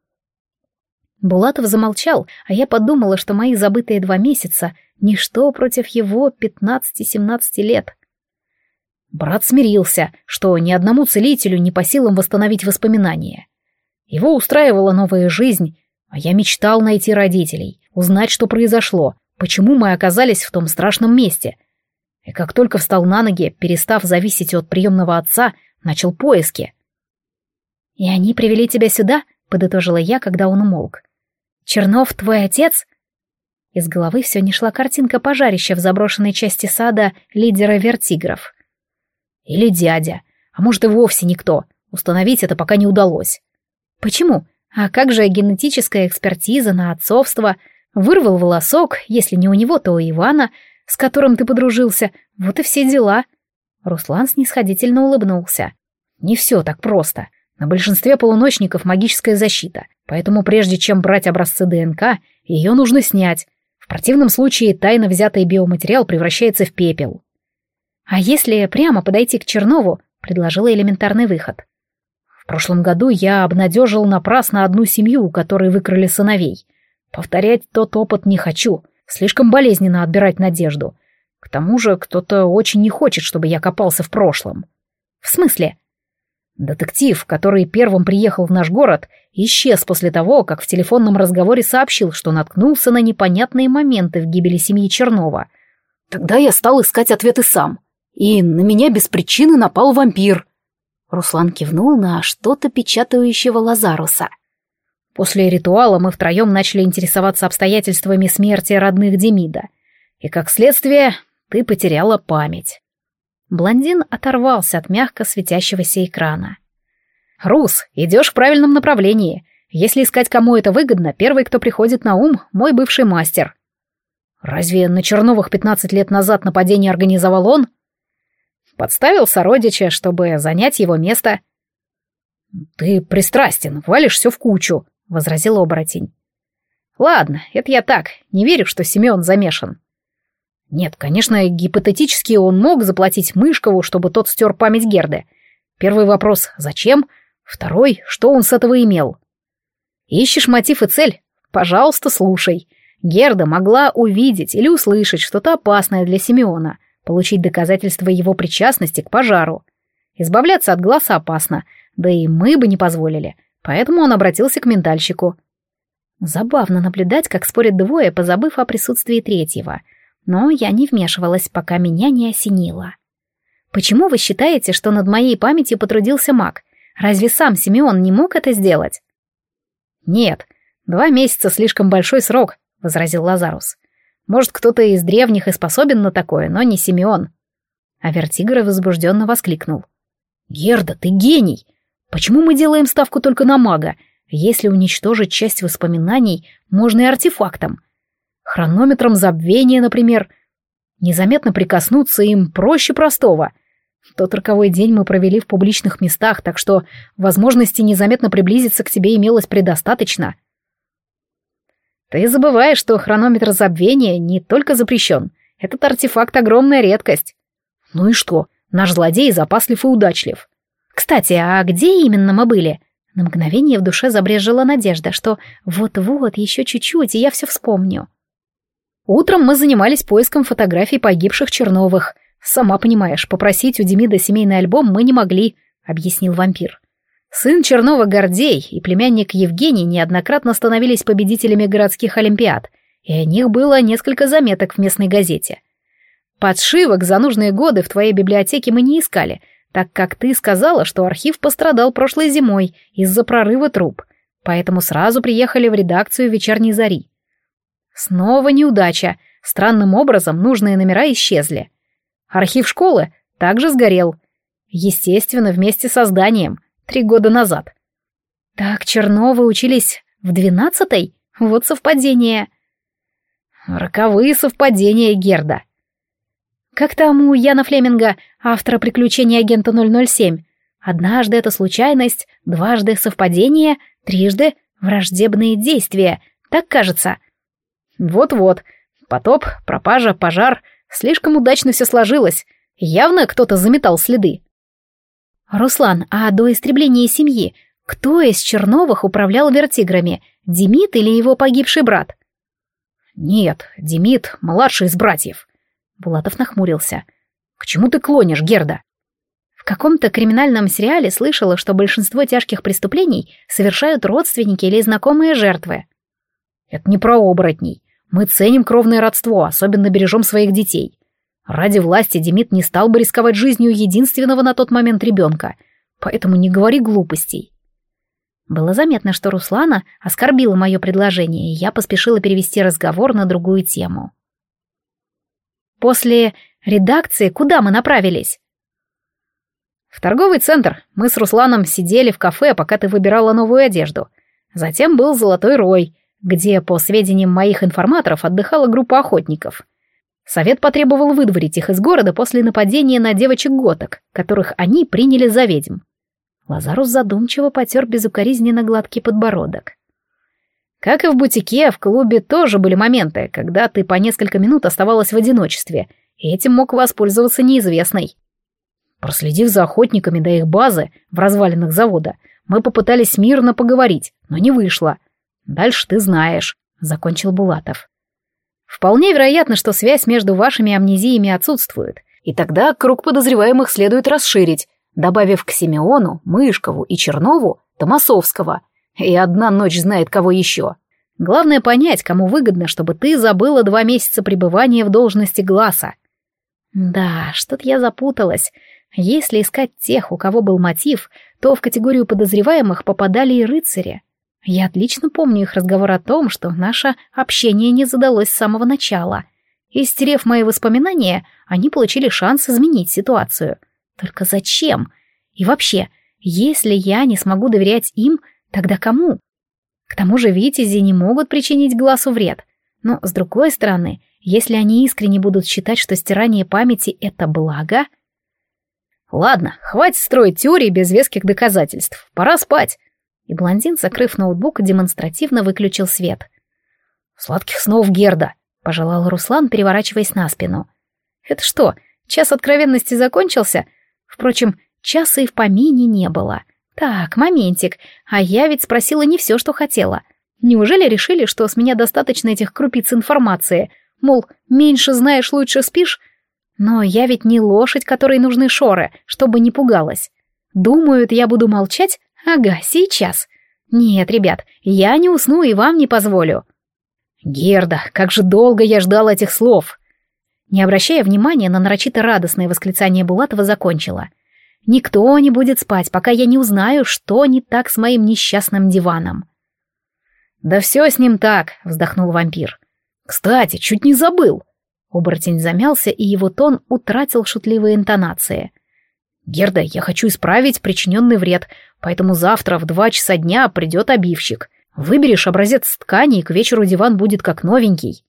Булатов замолчал, а я подумала, что мои забытые два месяца — ничто против его пятнадцати-семнадцати лет. Брат смирился, что ни одному целителю не по силам восстановить воспоминания. Его устраивала новая жизнь, а я мечтал найти родителей, узнать, что произошло, почему мы оказались в том страшном месте, и как только встал на ноги, перестав зависеть от приемного отца, начал поиски. «И они привели тебя сюда?» — подытожила я, когда он умолк. «Чернов твой отец?» Из головы все не шла картинка пожарища в заброшенной части сада лидера вертигров. «Или дядя, а может и вовсе никто. Установить это пока не удалось». «Почему? А как же генетическая экспертиза на отцовство? Вырвал волосок, если не у него, то у Ивана, с которым ты подружился. Вот и все дела». Руслан снисходительно улыбнулся. «Не все так просто. На большинстве полуночников магическая защита, поэтому прежде чем брать образцы ДНК, ее нужно снять. В противном случае тайно взятый биоматериал превращается в пепел». «А если прямо подойти к Чернову?» — предложила элементарный выход. «В прошлом году я обнадежил напрасно одну семью, у которой выкрали сыновей. Повторять тот опыт не хочу. Слишком болезненно отбирать надежду. К тому же кто-то очень не хочет, чтобы я копался в прошлом. В смысле? Детектив, который первым приехал в наш город, исчез после того, как в телефонном разговоре сообщил, что наткнулся на непонятные моменты в гибели семьи Чернова. Тогда я стал искать ответы сам. И на меня без причины напал вампир. Руслан кивнул на что-то печатающего Лазаруса — После ритуала мы втроем начали интересоваться обстоятельствами смерти родных Демида. И, как следствие, ты потеряла память. Блондин оторвался от мягко светящегося экрана. «Рус, идешь в правильном направлении. Если искать, кому это выгодно, первый, кто приходит на ум, мой бывший мастер». «Разве на Черновых пятнадцать лет назад нападение организовал он?» «Подставил сородича, чтобы занять его место». «Ты пристрастен, валишь все в кучу», — возразил оборотень. «Ладно, это я так, не верю, что Семен замешан». Нет, конечно, гипотетически он мог заплатить Мышкову, чтобы тот стер память Герды. Первый вопрос — зачем? Второй — что он с этого имел? Ищешь мотив и цель? Пожалуйста, слушай. Герда могла увидеть или услышать что-то опасное для Симеона, получить доказательства его причастности к пожару. Избавляться от глаз опасно, да и мы бы не позволили, поэтому он обратился к ментальщику. Забавно наблюдать, как спорят двое, позабыв о присутствии третьего, но я не вмешивалась, пока меня не осенило. Почему вы считаете, что над моей памятью потрудился маг? Разве сам Симеон не мог это сделать? Нет, два месяца слишком большой срок, возразил Лазарус. Может, кто-то из древних и способен на такое, но не Симеон. А Вертигра возбужденно воскликнул. «Герда, ты гений! Почему мы делаем ставку только на мага? Если уничтожить часть воспоминаний, можно и артефактом. Хронометром забвения, например. Незаметно прикоснуться им проще простого. Тот роковой день мы провели в публичных местах, так что возможности незаметно приблизиться к тебе имелось предостаточно. Ты забываешь, что хронометр забвения не только запрещен. Этот артефакт — огромная редкость. Ну и что? Наш злодей запаслив и удачлив. Кстати, а где именно мы были? На мгновение в душе забрежила надежда, что вот-вот, еще чуть-чуть, и я все вспомню. Утром мы занимались поиском фотографий погибших Черновых. Сама понимаешь, попросить у Демида семейный альбом мы не могли, объяснил вампир. Сын Чернова Гордей и племянник Евгений неоднократно становились победителями городских олимпиад, и о них было несколько заметок в местной газете. Подшивок за нужные годы в твоей библиотеке мы не искали, так как ты сказала, что архив пострадал прошлой зимой из-за прорыва труб, поэтому сразу приехали в редакцию «Вечерней зари». Снова неудача. Странным образом нужные номера исчезли. Архив школы также сгорел. Естественно, вместе со зданием, три года назад. Так Черновы учились в двенадцатой? Вот совпадение. Роковые совпадения, Герда. Как там у Яна Флеминга, автора приключений агента 007? Однажды это случайность, дважды совпадение, трижды враждебные действия. Так кажется. Вот-вот. Потоп, пропажа, пожар. Слишком удачно все сложилось. Явно кто-то заметал следы. Руслан, а до истребления семьи кто из Черновых управлял вертиграми? Демид или его погибший брат? Нет, Демид — младший из братьев. Булатов нахмурился. К чему ты клонишь, Герда? В каком-то криминальном сериале слышала, что большинство тяжких преступлений совершают родственники или знакомые жертвы. Это не про оборотней. Мы ценим кровное родство, особенно бережем своих детей. Ради власти Демид не стал бы рисковать жизнью единственного на тот момент ребенка, поэтому не говори глупостей. Было заметно, что Руслана оскорбила мое предложение, и я поспешила перевести разговор на другую тему. После редакции куда мы направились? В торговый центр. Мы с Русланом сидели в кафе, пока ты выбирала новую одежду. Затем был Золотой Рой, где, по сведениям моих информаторов, отдыхала группа охотников. Совет потребовал выдворить их из города после нападения на девочек-готок, которых они приняли за ведьм. Лазарус задумчиво потер безукоризненно гладкий подбородок. Как и в бутике, в клубе тоже были моменты, когда ты по несколько минут оставалась в одиночестве, и этим мог воспользоваться неизвестный. Проследив за охотниками до их базы в развалинах завода, мы попытались мирно поговорить, но не вышло — Дальше ты знаешь», — закончил Булатов. «Вполне вероятно, что связь между вашими амнезиями отсутствует, и тогда круг подозреваемых следует расширить, добавив к Симеону, Мышкову и Чернову Томасовского. И одна ночь знает кого еще. Главное понять, кому выгодно, чтобы ты забыла два месяца пребывания в должности глаза». «Да, что-то я запуталась. Если искать тех, у кого был мотив, то в категорию подозреваемых попадали и рыцари. Я отлично помню их разговор о том, что наше общение не задалось с самого начала. И, мои воспоминания, они получили шанс изменить ситуацию. Только зачем? И вообще, если я не смогу доверять им, тогда кому? К тому же витязи не могут причинить глазу вред. Но, с другой стороны, если они искренне будут считать, что стирание памяти — это благо... Ладно, хватит строить теории без веских доказательств. Пора спать. И блондин, закрыв ноутбук, демонстративно выключил свет. «Сладких снов, Герда!» —— пожелал Руслан, переворачиваясь на спину. «Это что, час откровенности закончился? Впрочем, часа и в помине не было. Так, моментик, а я ведь спросила не все, что хотела. Неужели решили, что с меня достаточно этих крупиц информации? Мол, меньше знаешь, лучше спишь? Но я ведь не лошадь, которой нужны шоры, чтобы не пугалась. Думают, я буду молчать? Ага, сейчас. Нет, ребят, я не усну и вам не позволю. Герда, как же долго я ждал этих слов. Не обращая внимания на нарочито радостное восклицание Булатова, закончила. Никто не будет спать, пока я не узнаю, что не так с моим несчастным диваном. Да все с ним так, вздохнул вампир. Кстати, чуть не забыл. Оборотень замялся, и его тон утратил шутливые интонации. «Герда, я хочу исправить причиненный вред, поэтому завтра в два часа дня придет обивщик. Выберешь образец ткани, и к вечеру диван будет как новенький».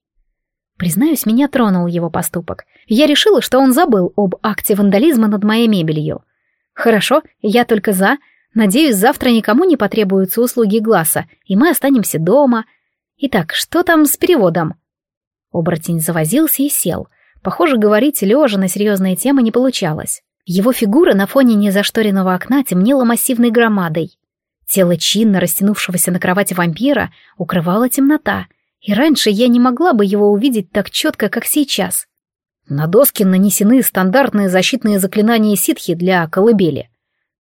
Признаюсь, меня тронул его поступок. Я решила, что он забыл об акте вандализма над моей мебелью. Хорошо, я только за. Надеюсь, завтра никому не потребуются услуги глаза, и мы останемся дома. Итак, что там с переводом? Оборотень завозился и сел. Похоже, говорить лежа на серьезные темы не получалось. Его фигура на фоне незашторенного окна темнела массивной громадой. Тело чинно растянувшегося на кровати вампира укрывала темнота, и раньше я не могла бы его увидеть так четко, как сейчас. На доске нанесены стандартные защитные заклинания ситхи для колыбели.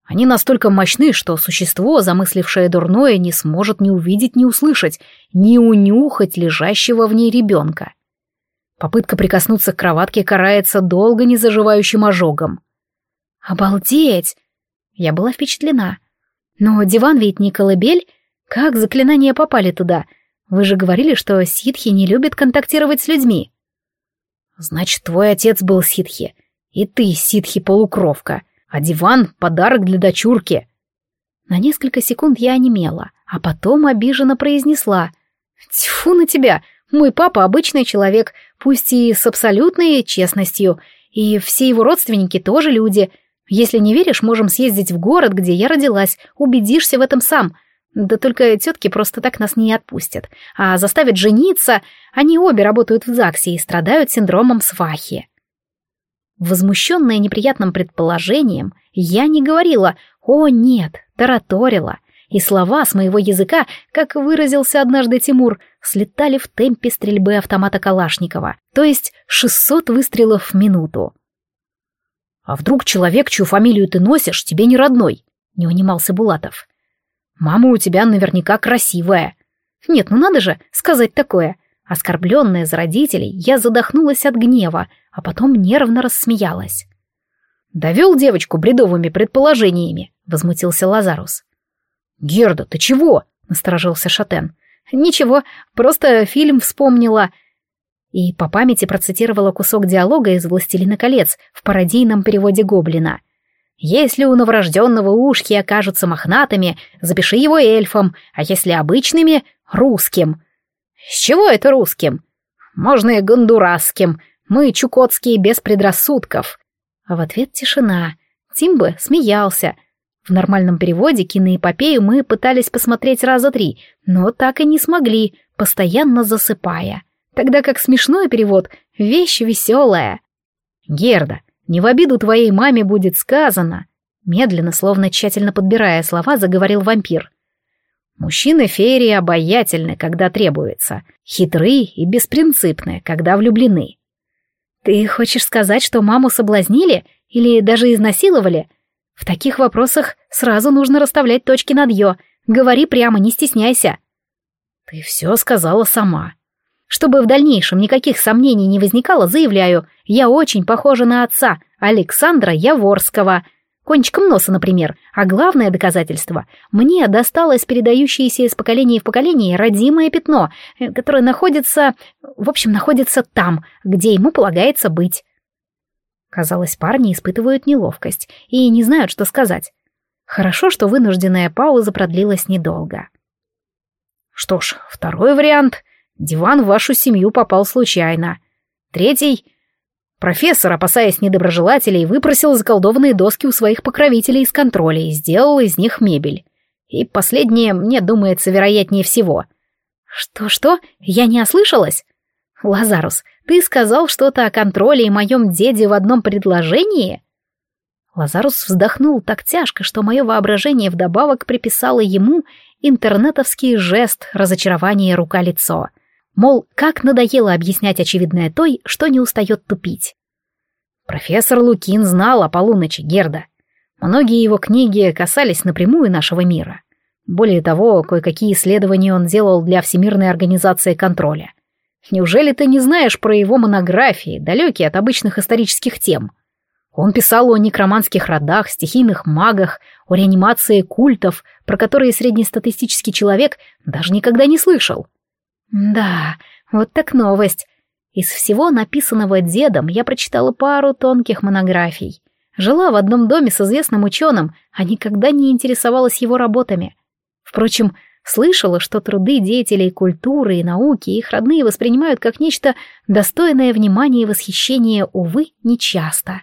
Они настолько мощны, что существо, замыслившее дурное, не сможет ни увидеть, ни услышать, ни унюхать лежащего в ней ребенка. Попытка прикоснуться к кроватке карается долго незаживающим ожогом. «Обалдеть!» Я была впечатлена. «Но диван ведь не колыбель. Как заклинания попали туда? Вы же говорили, что ситхи не любят контактировать с людьми». «Значит, твой отец был ситхи, и ты ситхи-полукровка, а диван — подарок для дочурки». На несколько секунд я онемела, а потом обиженно произнесла. «Тьфу на тебя! Мой папа обычный человек, пусть и с абсолютной честностью, и все его родственники тоже люди. Если не веришь, можем съездить в город, где я родилась, убедишься в этом сам. Да только тетки просто так нас не отпустят, а заставят жениться. Они обе работают в ЗАГСе и страдают синдромом свахи. Возмущенная неприятным предположением, я не говорила «О, нет», тараторила и слова с моего языка, как выразился однажды Тимур, слетали в темпе стрельбы автомата Калашникова, то есть 600 выстрелов в минуту. «А вдруг человек, чью фамилию ты носишь, тебе не родной?» — не унимался Булатов. «Мама у тебя наверняка красивая». «Нет, ну надо же сказать такое». Оскорбленная за родителей, я задохнулась от гнева, а потом нервно рассмеялась. «Довел девочку бредовыми предположениями», — возмутился Лазарус. «Герда, ты чего?» — насторожился Шатен. «Ничего, просто фильм вспомнила». И по памяти процитировала кусок диалога из «Властелина колец» в пародийном переводе Гоблина. «Если у новорожденного ушки окажутся мохнатыми, запиши его эльфом, а если обычными — русским». «С чего это русским?» «Можно и гондурасским. Мы чукотские без предрассудков». А в ответ тишина. Тимбы смеялся, в нормальном переводе киноэпопею мы пытались посмотреть раза три, но так и не смогли, постоянно засыпая. Тогда как смешной перевод — вещь веселая. «Герда, не в обиду твоей маме будет сказано», медленно, словно тщательно подбирая слова, заговорил вампир. Мужчины феерии обаятельны, когда требуется, хитры и беспринципны, когда влюблены. Ты хочешь сказать, что маму соблазнили или даже изнасиловали? В таких вопросах сразу нужно расставлять точки над «ё». Говори прямо, не стесняйся. Ты все сказала сама. Чтобы в дальнейшем никаких сомнений не возникало, заявляю, я очень похожа на отца, Александра Яворского. Кончиком носа, например. А главное доказательство — мне досталось передающееся из поколения в поколение родимое пятно, э, которое находится... В общем, находится там, где ему полагается быть. Казалось, парни испытывают неловкость и не знают, что сказать. Хорошо, что вынужденная пауза продлилась недолго. Что ж, второй вариант. Диван в вашу семью попал случайно. Третий. Профессор, опасаясь недоброжелателей, выпросил заколдованные доски у своих покровителей из контроля и сделал из них мебель. И последнее, мне думается, вероятнее всего. Что-что? Я не ослышалась? Лазарус, ты сказал что-то о контроле и моем деде в одном предложении? Лазарус вздохнул так тяжко, что мое воображение вдобавок приписало ему интернетовский жест разочарования рука-лицо. Мол, как надоело объяснять очевидное той, что не устает тупить. Профессор Лукин знал о полуночи Герда. Многие его книги касались напрямую нашего мира. Более того, кое-какие исследования он делал для Всемирной организации контроля. Неужели ты не знаешь про его монографии, далекие от обычных исторических тем? Он писал о некроманских родах, стихийных магах, о реанимации культов, про которые среднестатистический человек даже никогда не слышал. Да, вот так новость. Из всего написанного дедом я прочитала пару тонких монографий. Жила в одном доме с известным ученым, а никогда не интересовалась его работами. Впрочем, слышала, что труды деятелей культуры и науки их родные воспринимают как нечто достойное внимания и восхищения, увы, нечасто.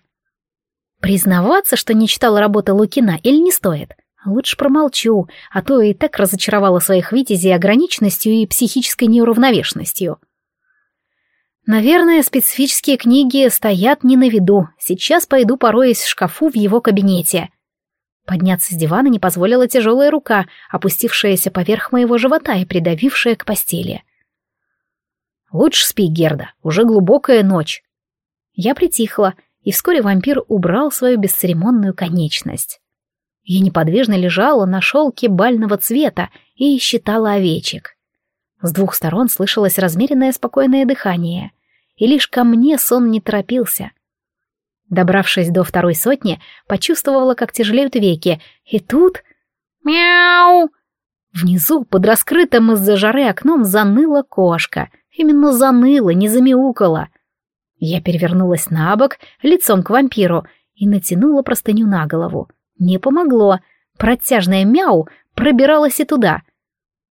Признаваться, что не читала работы Лукина, или не стоит? Лучше промолчу, а то и так разочаровала своих витязей ограниченностью и психической неуравновешенностью. Наверное, специфические книги стоят не на виду. Сейчас пойду пороюсь в шкафу в его кабинете. Подняться с дивана не позволила тяжелая рука, опустившаяся поверх моего живота и придавившая к постели. «Лучше спи, Герда, уже глубокая ночь». Я притихла, и вскоре вампир убрал свою бесцеремонную конечность. Я неподвижно лежала на шелке бального цвета и считала овечек. С двух сторон слышалось размеренное спокойное дыхание, и лишь ко мне сон не торопился. Добравшись до второй сотни, почувствовала, как тяжелеют веки, и тут... Мяу! Внизу, под раскрытым из-за жары окном, заныла кошка. Именно заныла, не замяукала. Я перевернулась на бок, лицом к вампиру, и натянула простыню на голову. Не помогло. Протяжное мяу пробиралось и туда.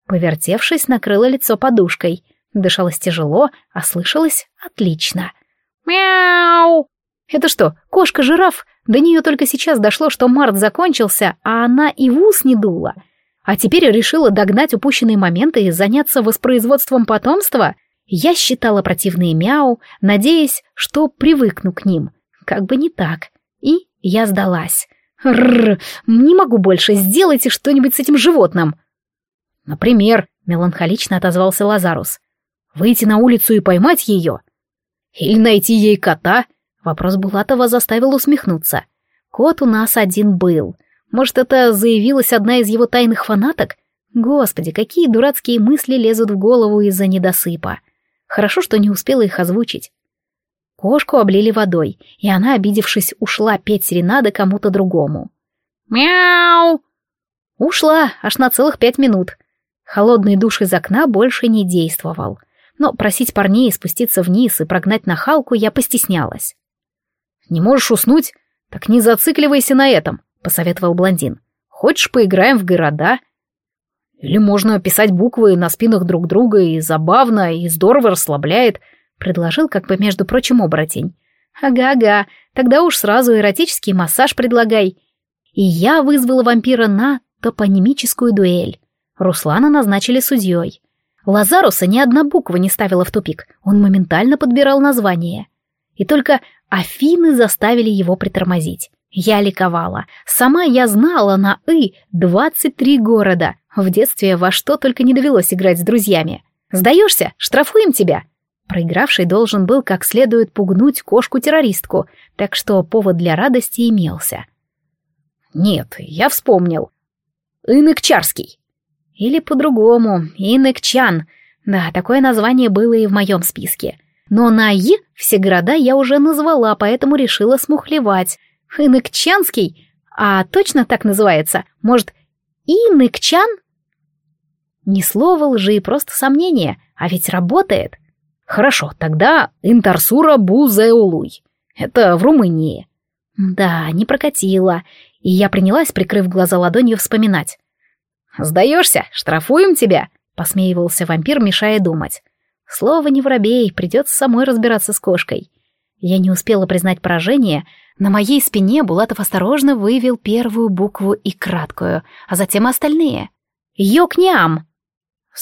Повертевшись, накрыла лицо подушкой. Дышалось тяжело, а слышалось отлично. «Мяу!» «Это что, кошка-жираф?» До нее только сейчас дошло, что март закончился, а она и в ус не дула. А теперь решила догнать упущенные моменты и заняться воспроизводством потомства? Я считала противные мяу, надеясь, что привыкну к ним. Как бы не так. И я сдалась. Рррр, не могу больше, сделайте что-нибудь с этим животным. «Например», — меланхолично отозвался Лазарус, — «выйти на улицу и поймать ее? Или найти ей кота?» Вопрос Булатова заставил усмехнуться. «Кот у нас один был. Может, это заявилась одна из его тайных фанаток? Господи, какие дурацкие мысли лезут в голову из-за недосыпа. Хорошо, что не успела их озвучить. Кошку облили водой, и она, обидевшись, ушла петь серенады кому-то другому. «Мяу!» Ушла аж на целых пять минут. Холодный душ из окна больше не действовал. Но просить парней спуститься вниз и прогнать нахалку я постеснялась. «Не можешь уснуть? Так не зацикливайся на этом», — посоветовал блондин. «Хочешь, поиграем в города?» «Или можно писать буквы на спинах друг друга, и забавно, и здорово расслабляет», — предложил как бы, между прочим, оборотень. «Ага-ага, тогда уж сразу эротический массаж предлагай». И я вызвала вампира на топонимическую дуэль. Руслана назначили судьей. Лазаруса ни одна буква не ставила в тупик, он моментально подбирал название. И только Афины заставили его притормозить. Я ликовала. Сама я знала на «и» 23 города. В детстве во что только не довелось играть с друзьями. «Сдаешься? Штрафуем тебя!» Проигравший должен был как следует пугнуть кошку-террористку, так что повод для радости имелся. «Нет, я вспомнил. Иныкчарский. Или по-другому, Иныкчан. Да, такое название было и в моем списке. Но на «и» все города я уже назвала, поэтому решила смухлевать. Иныкчанский? А точно так называется? Может, Иныкчан? Ни слова лжи, просто сомнение, а ведь работает. Хорошо, тогда Интарсура Бузеулуй. Это в Румынии. Да, не прокатило, и я принялась, прикрыв глаза ладонью, вспоминать. «Сдаешься? Штрафуем тебя?» — посмеивался вампир, мешая думать. «Слово не воробей, придется самой разбираться с кошкой». Я не успела признать поражение. На моей спине Булатов осторожно вывел первую букву и краткую, а затем остальные. «Йокням!»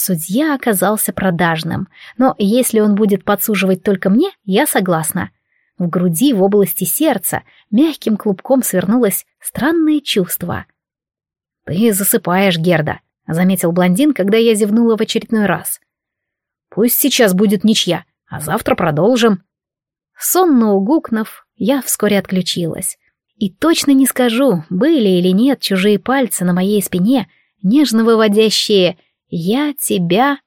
Судья оказался продажным, но если он будет подсуживать только мне, я согласна. В груди, в области сердца, мягким клубком свернулось странное чувство. «Ты засыпаешь, Герда», — заметил блондин, когда я зевнула в очередной раз. «Пусть сейчас будет ничья, а завтра продолжим». Сонно угукнув, я вскоре отключилась. И точно не скажу, были или нет чужие пальцы на моей спине, нежно выводящие «Я тебя